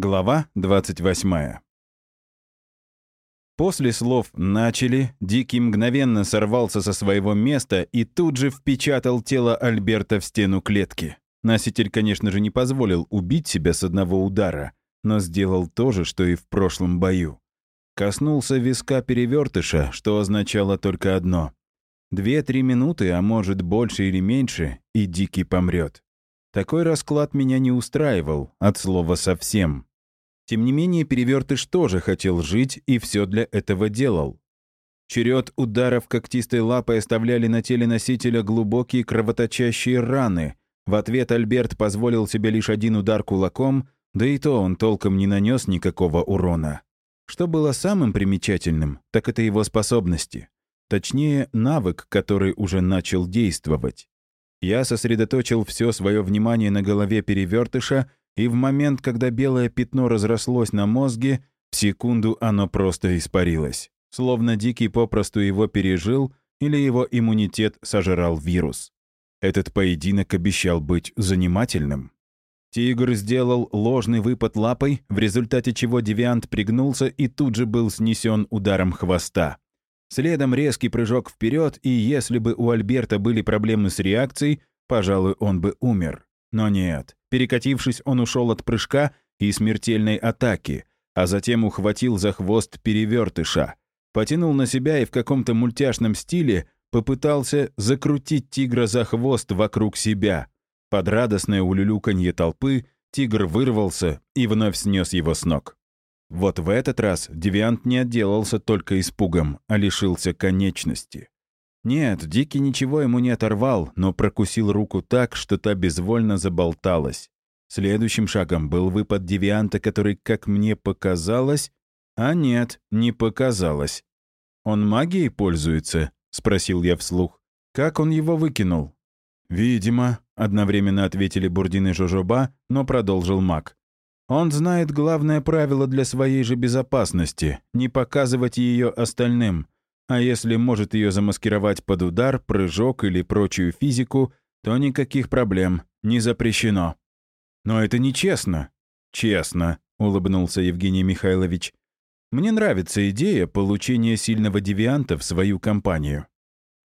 Глава 28. После слов «начали» Дикий мгновенно сорвался со своего места и тут же впечатал тело Альберта в стену клетки. Носитель, конечно же, не позволил убить себя с одного удара, но сделал то же, что и в прошлом бою. Коснулся виска перевертыша, что означало только одно. Две-три минуты, а может больше или меньше, и Дикий помрет. Такой расклад меня не устраивал, от слова совсем. Тем не менее, Перевертыш тоже хотел жить и все для этого делал. Черед ударов когтистой лапой оставляли на теле носителя глубокие кровоточащие раны. В ответ Альберт позволил себе лишь один удар кулаком, да и то он толком не нанес никакого урона. Что было самым примечательным, так это его способности. Точнее, навык, который уже начал действовать. Я сосредоточил все свое внимание на голове перевертыша и в момент, когда белое пятно разрослось на мозге, в секунду оно просто испарилось. Словно Дикий попросту его пережил или его иммунитет сожрал вирус. Этот поединок обещал быть занимательным. Тигр сделал ложный выпад лапой, в результате чего девиант пригнулся и тут же был снесен ударом хвоста. Следом резкий прыжок вперед, и если бы у Альберта были проблемы с реакцией, пожалуй, он бы умер. Но нет. Перекатившись, он ушел от прыжка и смертельной атаки, а затем ухватил за хвост перевертыша, потянул на себя и в каком-то мультяшном стиле попытался закрутить тигра за хвост вокруг себя. Под радостное улюлюканье толпы тигр вырвался и вновь снес его с ног. Вот в этот раз девиант не отделался только испугом, а лишился конечности. Нет, Дикий ничего ему не оторвал, но прокусил руку так, что та безвольно заболталась. Следующим шагом был выпад девианта, который, как мне показалось... А нет, не показалось. «Он магией пользуется?» — спросил я вслух. «Как он его выкинул?» «Видимо», — одновременно ответили Бурдин и Жожоба, но продолжил маг. «Он знает главное правило для своей же безопасности — не показывать ее остальным. А если может ее замаскировать под удар, прыжок или прочую физику, то никаких проблем, не запрещено. Но это нечестно. Честно, улыбнулся Евгений Михайлович. Мне нравится идея получения сильного девианта в свою компанию.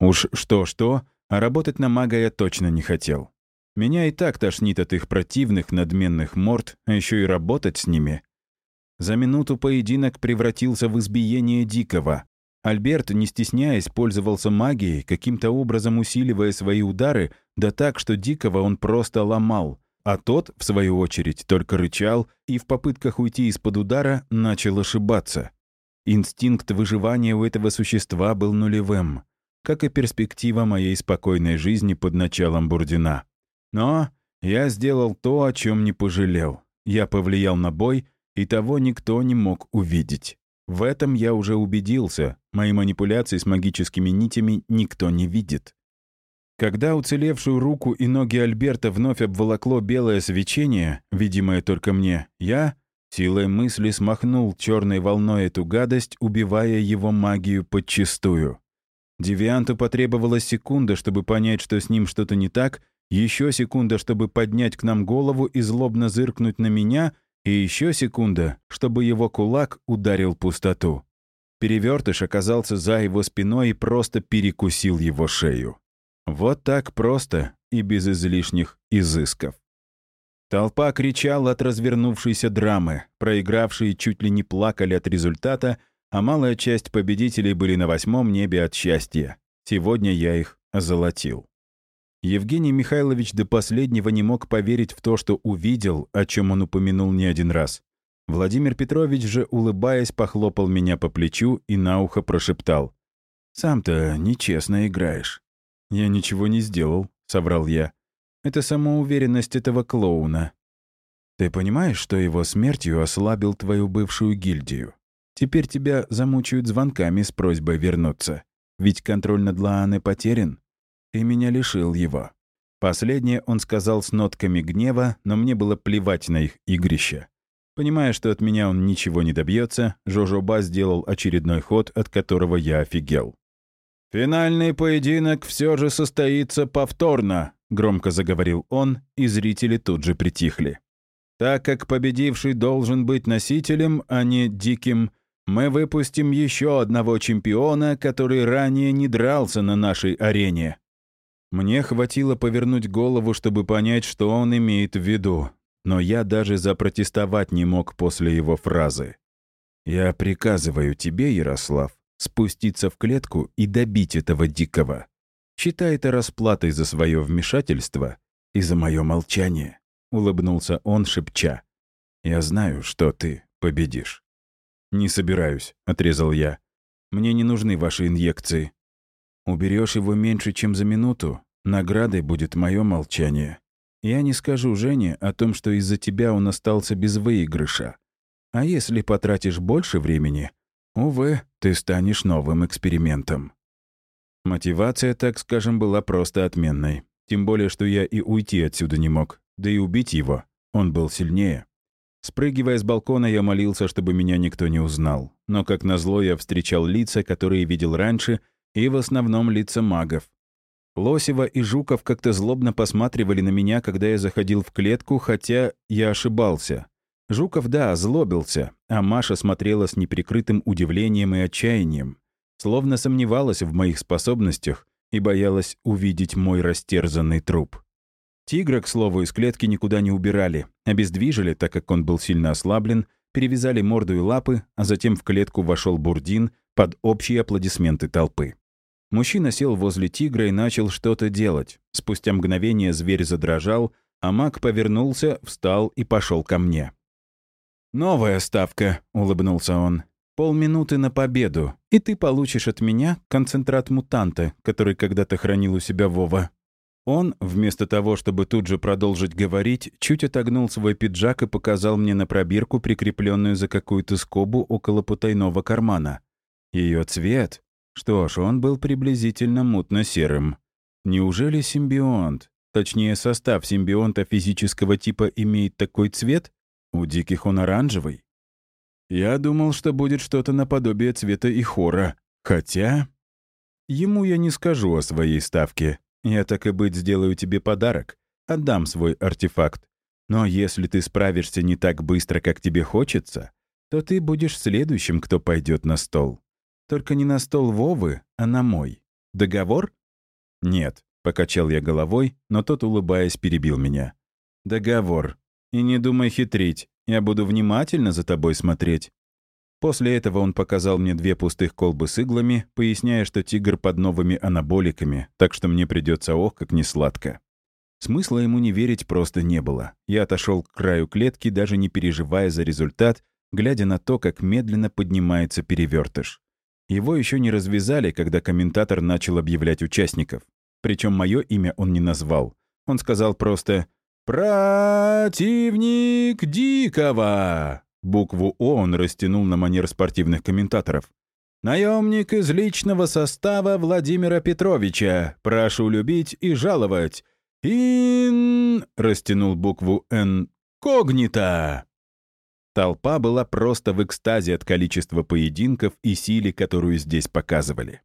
Уж что-что, а работать на мага я точно не хотел. Меня и так тошнит от их противных, надменных морд, а еще и работать с ними. За минуту поединок превратился в избиение дикого. Альберт, не стесняясь, пользовался магией, каким-то образом усиливая свои удары, да так, что Дикого он просто ломал, а тот, в свою очередь, только рычал и в попытках уйти из-под удара начал ошибаться. Инстинкт выживания у этого существа был нулевым, как и перспектива моей спокойной жизни под началом Бурдина. Но я сделал то, о чем не пожалел. Я повлиял на бой, и того никто не мог увидеть. В этом я уже убедился, мои манипуляции с магическими нитями никто не видит. Когда уцелевшую руку и ноги Альберта вновь обволокло белое свечение, видимое только мне, я силой мысли смахнул черной волной эту гадость, убивая его магию подчистую. Девианту потребовалась секунда, чтобы понять, что с ним что-то не так, еще секунда, чтобы поднять к нам голову и злобно зыркнуть на меня — и еще секунда, чтобы его кулак ударил пустоту. Перевертыш оказался за его спиной и просто перекусил его шею. Вот так просто и без излишних изысков. Толпа кричала от развернувшейся драмы, проигравшие чуть ли не плакали от результата, а малая часть победителей были на восьмом небе от счастья. Сегодня я их озолотил. Евгений Михайлович до последнего не мог поверить в то, что увидел, о чем он упомянул не один раз. Владимир Петрович же, улыбаясь, похлопал меня по плечу и на ухо прошептал. «Сам-то нечестно играешь». «Я ничего не сделал», — соврал я. «Это самоуверенность этого клоуна». «Ты понимаешь, что его смертью ослабил твою бывшую гильдию? Теперь тебя замучают звонками с просьбой вернуться. Ведь контроль над Лааной потерян и меня лишил его. Последнее он сказал с нотками гнева, но мне было плевать на их игрище. Понимая, что от меня он ничего не добьется, Жожоба сделал очередной ход, от которого я офигел. «Финальный поединок все же состоится повторно», — громко заговорил он, и зрители тут же притихли. Так как победивший должен быть носителем, а не диким, мы выпустим еще одного чемпиона, который ранее не дрался на нашей арене». Мне хватило повернуть голову, чтобы понять, что он имеет в виду, но я даже запротестовать не мог после его фразы. «Я приказываю тебе, Ярослав, спуститься в клетку и добить этого дикого. Считай это расплатой за свое вмешательство и за мое молчание», — улыбнулся он, шепча. «Я знаю, что ты победишь». «Не собираюсь», — отрезал я. «Мне не нужны ваши инъекции. Уберешь его меньше, чем за минуту, наградой будет мое молчание. Я не скажу Жене о том, что из-за тебя он остался без выигрыша. А если потратишь больше времени, увы, ты станешь новым экспериментом. Мотивация, так скажем, была просто отменной. Тем более, что я и уйти отсюда не мог, да и убить его. Он был сильнее. Спрыгивая с балкона, я молился, чтобы меня никто не узнал. Но, как назло, я встречал лица, которые видел раньше, и в основном лица магов. Лосева и Жуков как-то злобно посматривали на меня, когда я заходил в клетку, хотя я ошибался. Жуков, да, злобился, а Маша смотрела с неприкрытым удивлением и отчаянием, словно сомневалась в моих способностях и боялась увидеть мой растерзанный труп. Тигра, к слову, из клетки никуда не убирали, обездвижили, так как он был сильно ослаблен, перевязали морду и лапы, а затем в клетку вошел Бурдин под общие аплодисменты толпы. Мужчина сел возле тигра и начал что-то делать. Спустя мгновение зверь задрожал, а маг повернулся, встал и пошел ко мне. «Новая ставка», — улыбнулся он. «Полминуты на победу, и ты получишь от меня концентрат мутанта, который когда-то хранил у себя Вова». Он, вместо того, чтобы тут же продолжить говорить, чуть отогнул свой пиджак и показал мне на пробирку, прикрепленную за какую-то скобу около потайного кармана. Ее цвет? Что ж, он был приблизительно мутно-серым. Неужели симбионт, точнее состав симбионта физического типа имеет такой цвет? У диких он оранжевый. Я думал, что будет что-то наподобие цвета и хора. Хотя... Ему я не скажу о своей ставке. Я так и быть сделаю тебе подарок. Отдам свой артефакт. Но если ты справишься не так быстро, как тебе хочется, то ты будешь следующим, кто пойдет на стол. Только не на стол Вовы, а на мой. Договор? Нет, покачал я головой, но тот, улыбаясь, перебил меня. Договор. И не думай хитрить, я буду внимательно за тобой смотреть». После этого он показал мне две пустых колбы с иглами, поясняя, что тигр под новыми анаболиками, так что мне придется ох, как несладко. Смысла ему не верить просто не было. Я отошел к краю клетки, даже не переживая за результат, глядя на то, как медленно поднимается перевертыш. Его еще не развязали, когда комментатор начал объявлять участников. Причем мое имя он не назвал. Он сказал просто «Противник Дикого!» Букву «О» он растянул на манер спортивных комментаторов. «Наемник из личного состава Владимира Петровича. Прошу любить и жаловать. Ин...» — растянул букву «Н». «Когнита!» Толпа была просто в экстазе от количества поединков и силы, которую здесь показывали.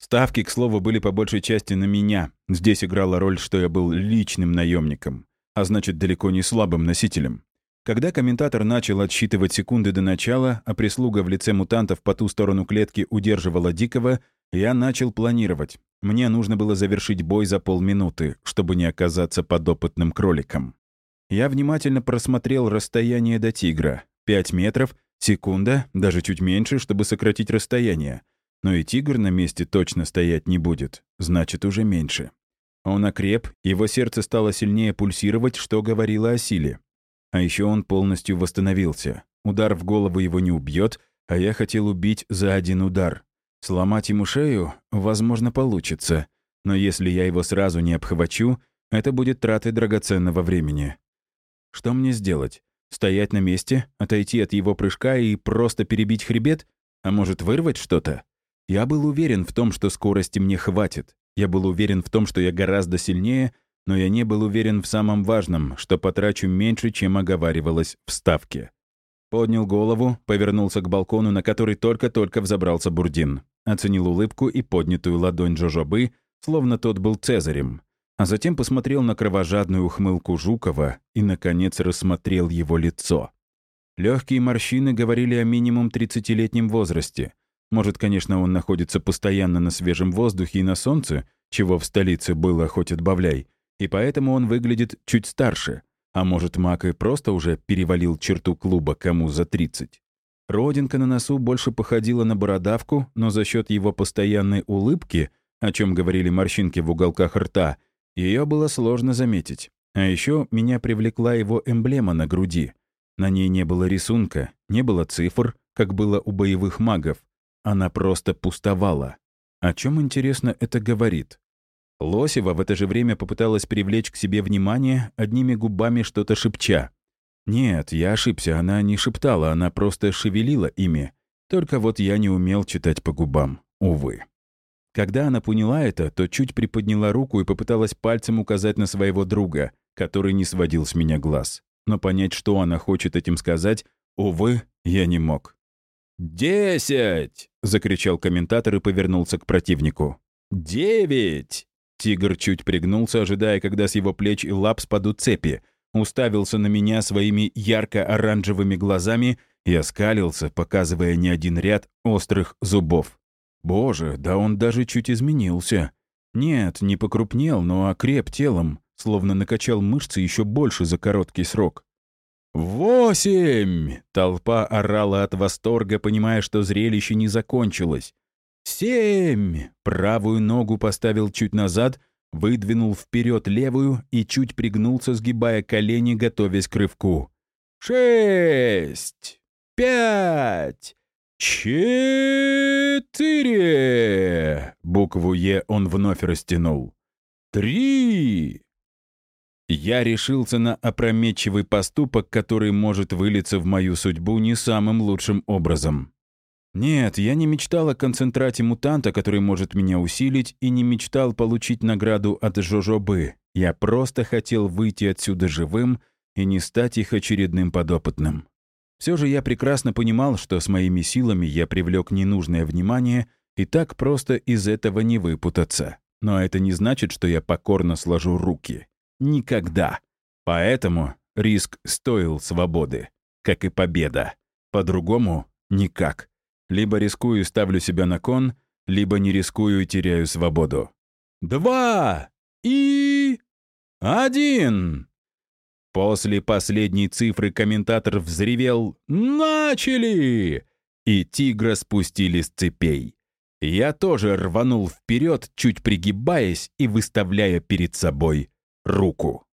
Ставки, к слову, были по большей части на меня. Здесь играла роль, что я был личным наемником, а значит, далеко не слабым носителем. Когда комментатор начал отсчитывать секунды до начала, а прислуга в лице мутантов по ту сторону клетки удерживала Дикого, я начал планировать. Мне нужно было завершить бой за полминуты, чтобы не оказаться подопытным кроликом. Я внимательно просмотрел расстояние до тигра. Пять метров, секунда, даже чуть меньше, чтобы сократить расстояние. Но и тигр на месте точно стоять не будет, значит, уже меньше. Он окреп, его сердце стало сильнее пульсировать, что говорило о силе. А еще он полностью восстановился. Удар в голову его не убьет, а я хотел убить за один удар. Сломать ему шею, возможно, получится. Но если я его сразу не обхвачу, это будет тратой драгоценного времени. Что мне сделать? Стоять на месте, отойти от его прыжка и просто перебить хребет? А может, вырвать что-то? Я был уверен в том, что скорости мне хватит. Я был уверен в том, что я гораздо сильнее, но я не был уверен в самом важном, что потрачу меньше, чем оговаривалось в ставке. Поднял голову, повернулся к балкону, на который только-только взобрался Бурдин. Оценил улыбку и поднятую ладонь Жожобы, словно тот был Цезарем. А затем посмотрел на кровожадную ухмылку Жукова и, наконец, рассмотрел его лицо. Легкие морщины говорили о минимум 30-летнем возрасте. Может, конечно, он находится постоянно на свежем воздухе и на солнце, чего в столице было хоть отбавляй, и поэтому он выглядит чуть старше. А может, Мак и просто уже перевалил черту клуба кому за 30. Родинка на носу больше походила на бородавку, но за счет его постоянной улыбки, о чем говорили морщинки в уголках рта, ее было сложно заметить. А еще меня привлекла его эмблема на груди. На ней не было рисунка, не было цифр, как было у боевых магов. Она просто пустовала. О чем, интересно, это говорит? Лосева в это же время попыталась привлечь к себе внимание, одними губами что-то шепча. Нет, я ошибся, она не шептала, она просто шевелила ими. Только вот я не умел читать по губам, увы. Когда она поняла это, то чуть приподняла руку и попыталась пальцем указать на своего друга, который не сводил с меня глаз. Но понять, что она хочет этим сказать, увы, я не мог. «Десять!» — закричал комментатор и повернулся к противнику. «Девять!» Тигр чуть пригнулся, ожидая, когда с его плеч и лап спадут цепи, уставился на меня своими ярко-оранжевыми глазами и оскалился, показывая не один ряд острых зубов. Боже, да он даже чуть изменился. Нет, не покрупнел, но окреп телом, словно накачал мышцы еще больше за короткий срок. «Восемь!» — толпа орала от восторга, понимая, что зрелище не закончилось. «Семь!» — правую ногу поставил чуть назад, выдвинул вперед левую и чуть пригнулся, сгибая колени, готовясь к рывку. «Шесть! Пять! «Четыре!» Букву «Е» он вновь растянул. «Три!» Я решился на опрометчивый поступок, который может вылиться в мою судьбу не самым лучшим образом. Нет, я не мечтал о концентрате мутанта, который может меня усилить, и не мечтал получить награду от Жожобы. Я просто хотел выйти отсюда живым и не стать их очередным подопытным. Все же я прекрасно понимал, что с моими силами я привлек ненужное внимание, и так просто из этого не выпутаться. Но это не значит, что я покорно сложу руки. Никогда. Поэтому риск стоил свободы, как и победа. По-другому — никак. Либо рискую и ставлю себя на кон, либо не рискую и теряю свободу. Два и... один! После последней цифры комментатор взревел «Начали!» и тигра спустили с цепей. Я тоже рванул вперед, чуть пригибаясь и выставляя перед собой руку.